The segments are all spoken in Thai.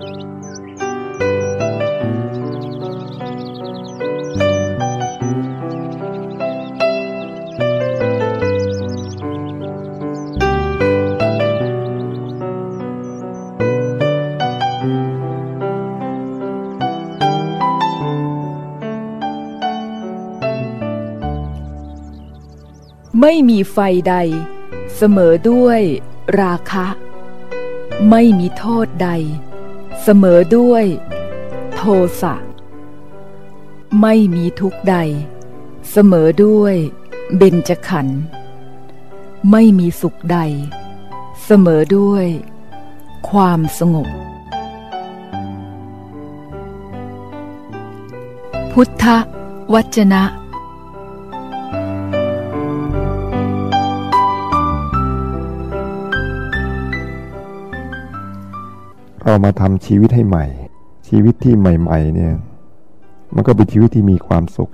ไม่มีไฟใด เสมอด้วยราคะ ไม่มีโทษใด เสมอด้วย โทสะ ไม่มีทุกใด เสมอด้วย เบญจขันธ์ไม่มีสุขใด เสมอด้วย ความสงบ พุทธวจนะ เรามาทำชีวิตให้ใหม่ ชีวิตที่ใหม่ ๆ เนี่ย มันก็เป็นชีวิตที่มีความสุข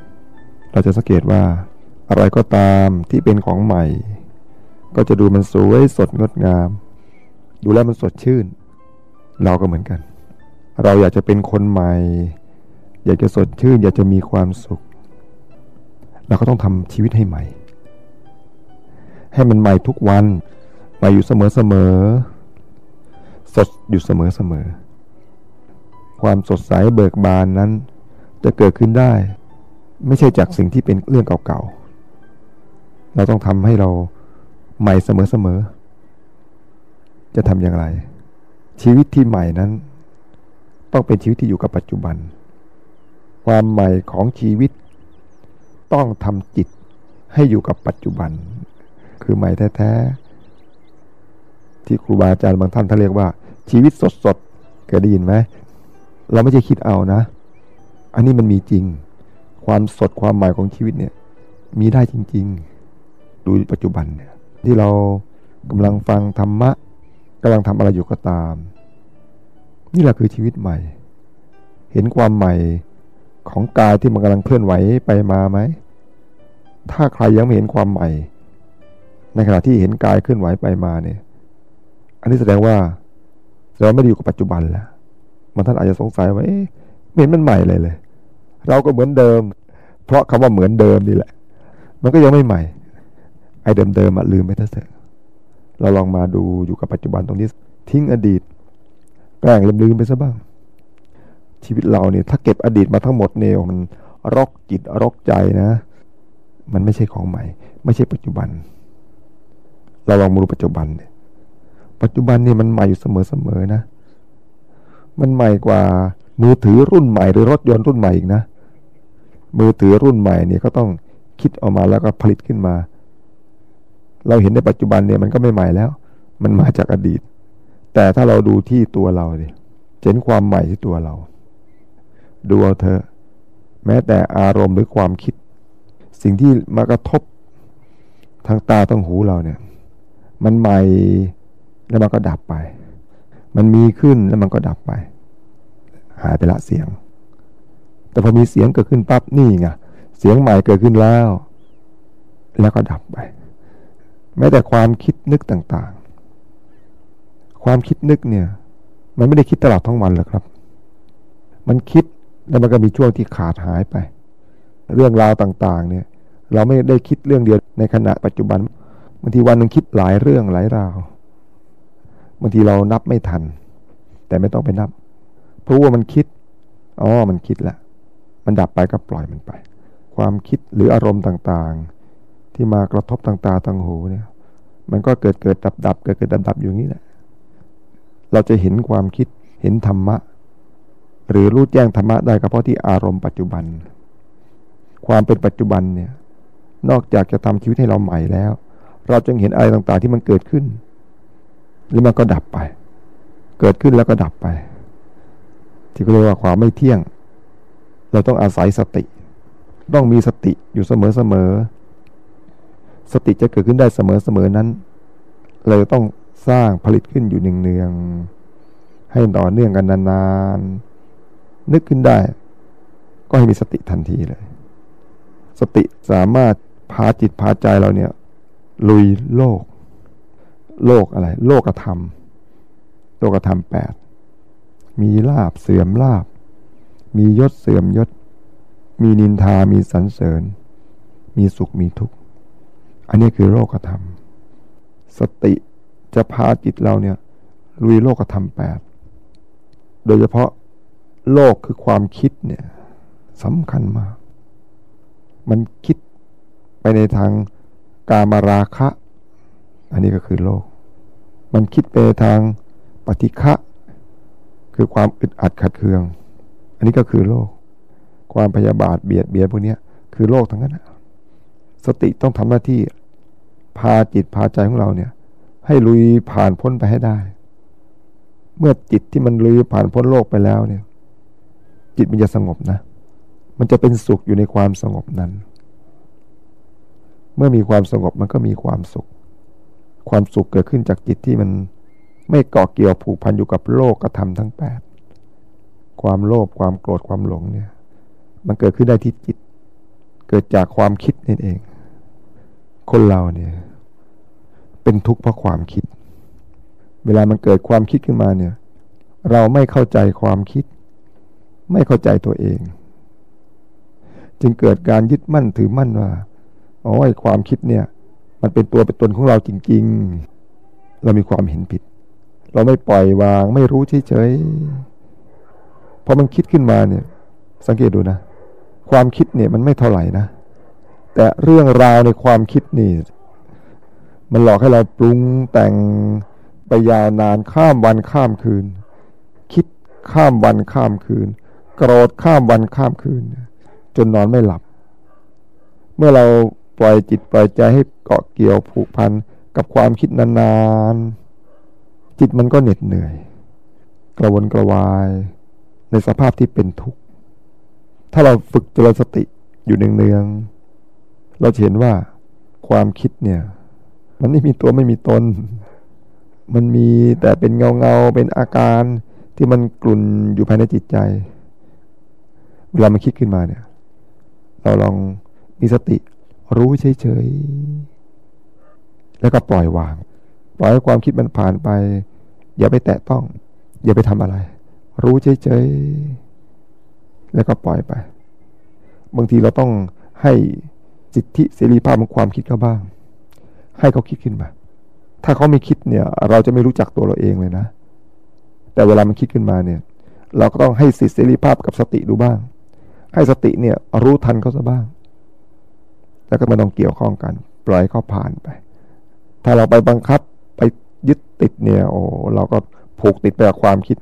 เราจะสังเกตว่าอะไรก็ตามที่เป็นของใหม่ ก็จะดูมันสวยสดงดงาม ดูแลมันสดชื่น เราก็เหมือนกัน เราอยากจะเป็นคนใหม่ อยากจะสดชื่น อยากจะมีความสุข เราก็ต้องทำชีวิตให้ใหม่ ให้มันใหม่ทุกวันใหม่อยู่เสมอๆ สดอยู่เสมอเสมอ ความสดใสเบิกบานนั้น จะเกิดขึ้นได้ ไม่ใช่จากสิ่งที่เป็นเรื่องเก่าๆ เราต้องทำให้เราใหม่เสมอเสมอ จะทำอย่างไร ชีวิตที่ใหม่นั้น ต้องเป็นชีวิตที่อยู่กับปัจจุบัน ความใหม่ของชีวิต ต้องทำจิตให้อยู่กับปัจจุบัน คือใหม่แท้ๆที่ครูบาอาจารย์บางท่านท่านเรียกว่า ชีวิตสดสดเคยได้ยินไหมเราไม่ใช่คิดเอานะ อันนี้มันมีจริง ความสดความใหม่ของชีวิตเนี่ย มีได้จริง ๆ ดูปัจจุบันเนี่ยที่เรากำลังฟังธรรมะกำลังทำอะไรอยู่ก็ตาม นี่แหละคือชีวิตใหม่ เห็นความใหม่ของกายที่มันกำลังเคลื่อนไหวไปมาไหมถ้าใครยังไม่เห็นความใหม่ ในขณะที่เห็นกายเคลื่อนไหวไปมาเนี่ย อันนี้แสดงว่า เราไม่ได้อยู่กับปัจจุบันแล้วมันท่านอาจจะสงสัยว่าเอ๊ะไม่เห็นมันใหม่เลยเลย เราก็เหมือนเดิม เพราะคำว่าเหมือนเดิมนี่แหละ มันก็ยังไม่ใหม่ ไอ้เดิมๆอะลืมไปเถอะเราลองมาดูอยู่กับปัจจุบันตรงนี้ ทิ้งอดีตแกล้งลืมๆไปซะบ้าง ชีวิตเราเนี่ยถ้าเก็บอดีตมาทั้งหมดเนี่ยมันรกจิตรกใจนะ มันไม่ใช่ของใหม่ ไม่ใช่ปัจจุบัน เราลองมาดูปัจจุบันเนี่ย ปัจจุบันนี่มันใหม่อยู่เสมอๆนะ มันใหม่กว่ามือถือรุ่นใหม่หรือรถยนต์รุ่นใหม่อีกนะ มือถือรุ่นใหม่เนี่ยก็ต้องคิดออกมาแล้วก็ผลิตขึ้นมา เราเห็นในปัจจุบันเนี่ยมันก็ไม่ใหม่แล้ว มันมาจากอดีต แต่ถ้าเราดูที่ตัวเราเนี่ยเห็นความใหม่ที่ตัวเรา ดูเอาเถอะแม้แต่อารมณ์หรือความคิด สิ่งที่มากระทบทางตาทางหูเราเนี่ย มันใหม่ แล้วมันก็ดับไป มันมีขึ้นแล้วมันก็ดับไป หายไปละเสียง แต่พอมีเสียงเกิดขึ้นปั๊บนี่ไงเสียงใหม่เกิดขึ้นแล้ว แล้วก็ดับไป แม้แต่ความคิดนึกต่างๆ ความคิดนึกเนี่ย มันไม่ได้คิดตลอดทั้งวันหรอกครับ มันคิดแล้วมันก็มีช่วงที่ขาดหายไป เรื่องราวต่าง ๆ เนี่ย เราไม่ได้คิดเรื่องเดียวในขณะปัจจุบันบางทีวันหนึ่งคิดหลายเรื่องหลายราว บางทีเรานับไม่ทัน แต่ไม่ต้องไปนับ เพราะว่ามันคิดอ๋อมันคิดแล้วมันดับไปก็ปล่อยมันไป ความคิดหรืออารมณ์ต่างๆ ที่มากระทบทางตาทางหูเนี่ย มันก็เกิดเกิดดับดับเกิดเกิดดับดับอยู่นี้แหละเราจะเห็นความคิดเห็นธรรมะ หรือรู้แจ้งธรรมะได้ก็เพราะที่อารมณ์ปัจจุบัน ความเป็นปัจจุบันเนี่ยนอกจากจะทำชีวิตให้เราใหม่แล้ว เราจึงเห็นอะไรต่างๆที่มันเกิดขึ้น แล้วมันก็ดับไป เกิดขึ้นแล้วก็ดับไป ที่เขาเรียกว่าความไม่เที่ยง เราต้องอาศัยสติ ต้องมีสติอยู่เสมอเสมอสติจะเกิดขึ้นได้เสมอเสมอนั้น เราต้องสร้างผลิตขึ้นอยู่เนืองๆให้ต่อเนื่องกันนานๆนึกขึ้นได้ ก็ให้มีสติทันทีเลย สติสามารถพาจิตพาใจเราเนี่ยลุยโลก โลกอะไร โลกธรรม โลกธรรมแปดมีลาบเสื่อมลาบ มียศเสื่อมยศ มีนินทามีสรรเสริญ มีสุขมีทุกข์ อันนี้คือโลกธรรม สติจะพาจิตเราเนี่ยลุยโลกธรรมแปดโดยเฉพาะโลกคือความคิดเนี่ยสำคัญมาก มันคิดไปในทางกามราคะ อันนี้ก็คือโลก มันคิดไปทางปฏิฆะคือความอึดอัดขัดเคือง อันนี้ก็คือโลก ความพยาบาทเบียดเบียนพวกนี้คือโลกทั้งนั้นสติต้องทำหน้าที่พาจิตพาใจของเราเนี่ย ให้ลุยผ่านพ้นไปให้ได้ เมื่อจิตที่มันลุยผ่านพ้นโลกไปแล้วเนี่ย จิตมันจะสงบนะ มันจะเป็นสุขอยู่ในความสงบนั้น เมื่อมีความสงบมันก็มีความสุข ความสุขเกิดขึ้นจากจิตที่มันไม่เกาะเกี่ยวผูกพันอยู่กับโลกกระทำทั้งแปดความโลภความโกรธความหลงเนี่ย มันเกิดขึ้นได้ที่จิต เกิดจากความคิดนี่เอง คนเราเนี่ย เป็นทุกข์เพราะความคิด เวลามันเกิดความคิดขึ้นมาเนี่ย เราไม่เข้าใจความคิด ไม่เข้าใจตัวเอง จึงเกิดการยึดมั่นถือมั่นว่าอ๋อความคิดเนี่ย มันเป็นตัวเป็นตนของเราจริง ๆ เรามีความเห็นผิด เราไม่ปล่อยวางไม่รู้เฉยๆพอมันคิดขึ้นมาเนี่ย สังเกตดูนะ ความคิดเนี่ยมันไม่เท่าไหร่นะ แต่เรื่องราวในความคิดนี่ มันหลอกให้เราปรุงแต่งไปยาวนานข้ามวันข้ามคืน คิดข้ามวันข้ามคืน โกรธข้ามวันข้ามคืน จนนอนไม่หลับ เมื่อเรา ปล่อยจิตปล่อยใจให้เกาะเกี่ยวผูกพันกับความคิดนานๆ จิตมันก็เหน็ดเหนื่อย กระวนกระวาย ในสภาพที่เป็นทุกข์ ถ้าเราฝึกเจริญสติอยู่เนืองๆ เราเห็นว่าความคิดเนี่ย มันไม่มีตัวไม่มีตน มันมีแต่เป็นเงาเงาเป็นอาการที่มันกลุ่นอยู่ภายในจิตใจ เวลามันคิดขึ้นมาเนี่ย เราลองมีสติ รู้เฉยๆแล้วก็ปล่อยวาง ปล่อยให้ความคิดมันผ่านไป อย่าไปแตะต้อง อย่าไปทำอะไร รู้เฉยๆแล้วก็ปล่อยไป บางทีเราต้องให้สิทธิเสรีภาพของความคิดเขาบ้าง ให้เขาคิดขึ้นมา ถ้าเขาไม่คิดเนี่ย เราจะไม่รู้จักตัวเราเองเลยนะ แต่เวลามันคิดขึ้นมาเนี่ย เราก็ต้องให้สิทธิเสรีภาพกับสติดูบ้าง ให้สติเนี่ยรู้ทันเขาซะบ้าง แล้วก็ไม่ต้องเกี่ยวข้องกัน ปล่อยเขาผ่านไป ถ้าเราไปบังคับไปยึดติดเนี่ยโอ้เราก็ผูกติดไปกับความคิด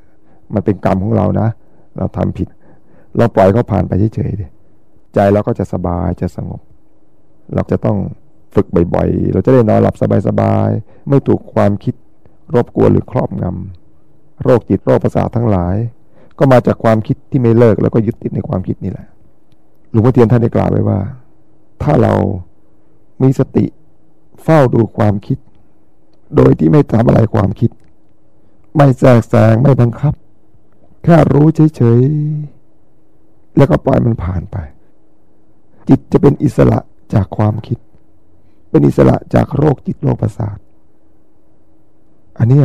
มันเป็นกรรมของเรานะ เราทำผิด เราปล่อยเขาผ่านไปเฉยๆใจเราก็จะสบายจะสงบ เราจะต้องฝึกบ่อยๆ เราจะได้นอนหลับสบายๆ ไม่ถูกความคิดรบกวนหรือครอบงำโรคจิตโรคประสาททั้งหลาย ก็มาจากความคิดที่ไม่เลิกแล้วก็ยึดติดในความคิดนี่แหละ หลวงพ่อเทียนท่านได้กล่าวไว้ว่า ถ้าเรามีสติเฝ้าดูความคิด โดยที่ไม่ทำอะไรความคิด ไม่แทรกแซงไม่บังคับ แค่รู้เฉยๆ แล้วก็ปล่อยมันผ่านไป จิตจะเป็นอิสระจากความคิด เป็นอิสระจากโรคจิตโรคประสาท อันนี้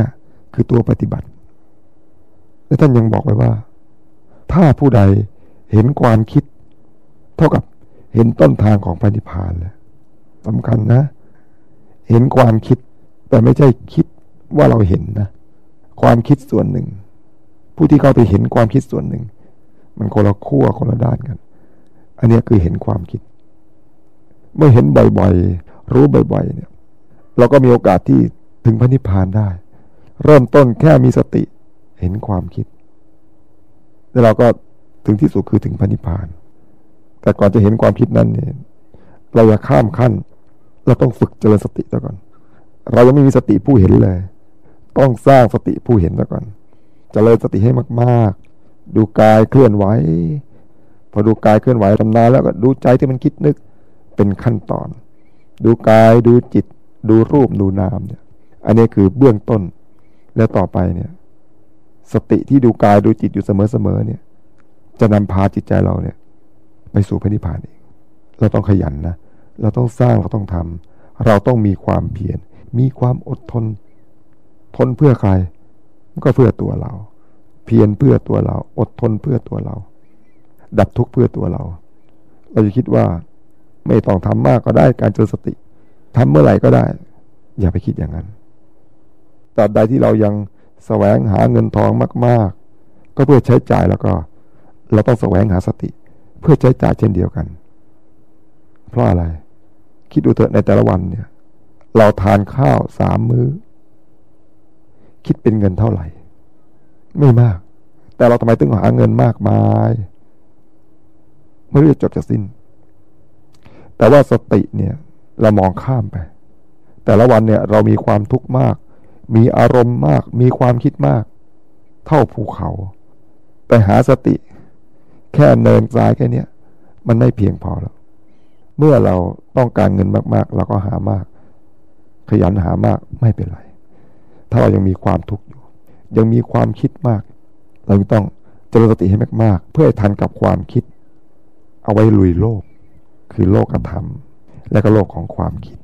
คือตัวปฏิบัติ และท่านยังบอกไว้ว่า ถ้าผู้ใดเห็นความคิด เท่ากับ เห็นต้นทางของปฏิพานเลยสำคัญนะ เห็นความคิด แต่ไม่ใช่คิดว่าเราเห็นนะ ความคิดส่วนหนึ่ง ผู้ที่เข้าไปเห็นความคิดส่วนหนึ่ง มันคนละขั้วคนละด้านกัน อันนี้คือเห็นความคิด เมื่อเห็นบ่อยๆ รู้บ่อยๆ เนี่ย เราก็มีโอกาสที่ถึงพระนิพพานได้ เริ่มต้นแค่มีสติเห็นความคิด แล้วเราก็ถึงที่สุดคือถึงพระนิพพาน แต่ก่อนจะเห็นความคิดนั้นเนี่ยเราอย่าข้ามขั้น เราต้องฝึกเจริญสติซะก่อน เรายังไม่มีสติผู้เห็นเลย ต้องสร้างสติผู้เห็นซะก่อนจเจริญสติให้มากๆ ดูกายเคลื่อนไหวพอดูกายเคลื่อนไหวทำนานแล้วก็ดูใจที่มันคิดนึกเป็นขั้นตอน ดูกายดูจิต ดูรูปดูนามเนี่ย อันนี้คือเบื้องต้นแล้วต่อไปเนี่ย สติที่ดูกายดูจิตอยู่เสมอๆเนี่ย จะนำพาจิตใจเราเนี่ย ไปสู่พระนิพพานเอง เราต้องขยันนะ เราต้องสร้างเราต้องทำเราต้องมีความเพียร มีความอดทน ทนเพื่อใครก็เพื่อตัวเรา เพียรเพื่อตัวเรา อดทนเพื่อตัวเรา ดับทุกข์เพื่อตัวเรา เราจะคิดว่าไม่ต้องทำมากก็ได้การเจริญสติทำเมื่อไหร่ก็ได้ อย่าไปคิดอย่างนั้นตราบใดที่เรายังแสวงหาเงินทองมาก ๆ ก็เพื่อใช้จ่ายแล้วก็ เราต้องแสวงหาสติ เพื่อใช้จ่ายเช่นเดียวกัน เพราะอะไร คิดดูเถอะในแต่ละวันเนี่ย เราทานข้าวสามมือ้อ คิดเป็นเงินเท่าไหร่ ไม่มาก แต่เราทำไมต้องหาเงินมากมายไม่รู้จะจบจะสิ้น แต่ว่าสติเนี่ย เรามองข้ามไป แต่ละวันเนี่ย เรามีความทุกข์มาก มีอารมณ์มาก มีความคิดมาก เท่าภูเขา แต่หาสติ แค่เนินทรายแค่นี้มันไม่เพียงพอแล้ว เมื่อเราต้องการเงินมาก ๆ เราก็หามาก ขยันหามากไม่เป็นไร ถ้าเรายังมีความทุกข์อยู่ ยังมีความคิดมาก เราต้องเจริญสติให้มากๆ เพื่อทันกับความคิด เอาไว้ลุยโลก คือโลกธรรม และก็โลกของความคิด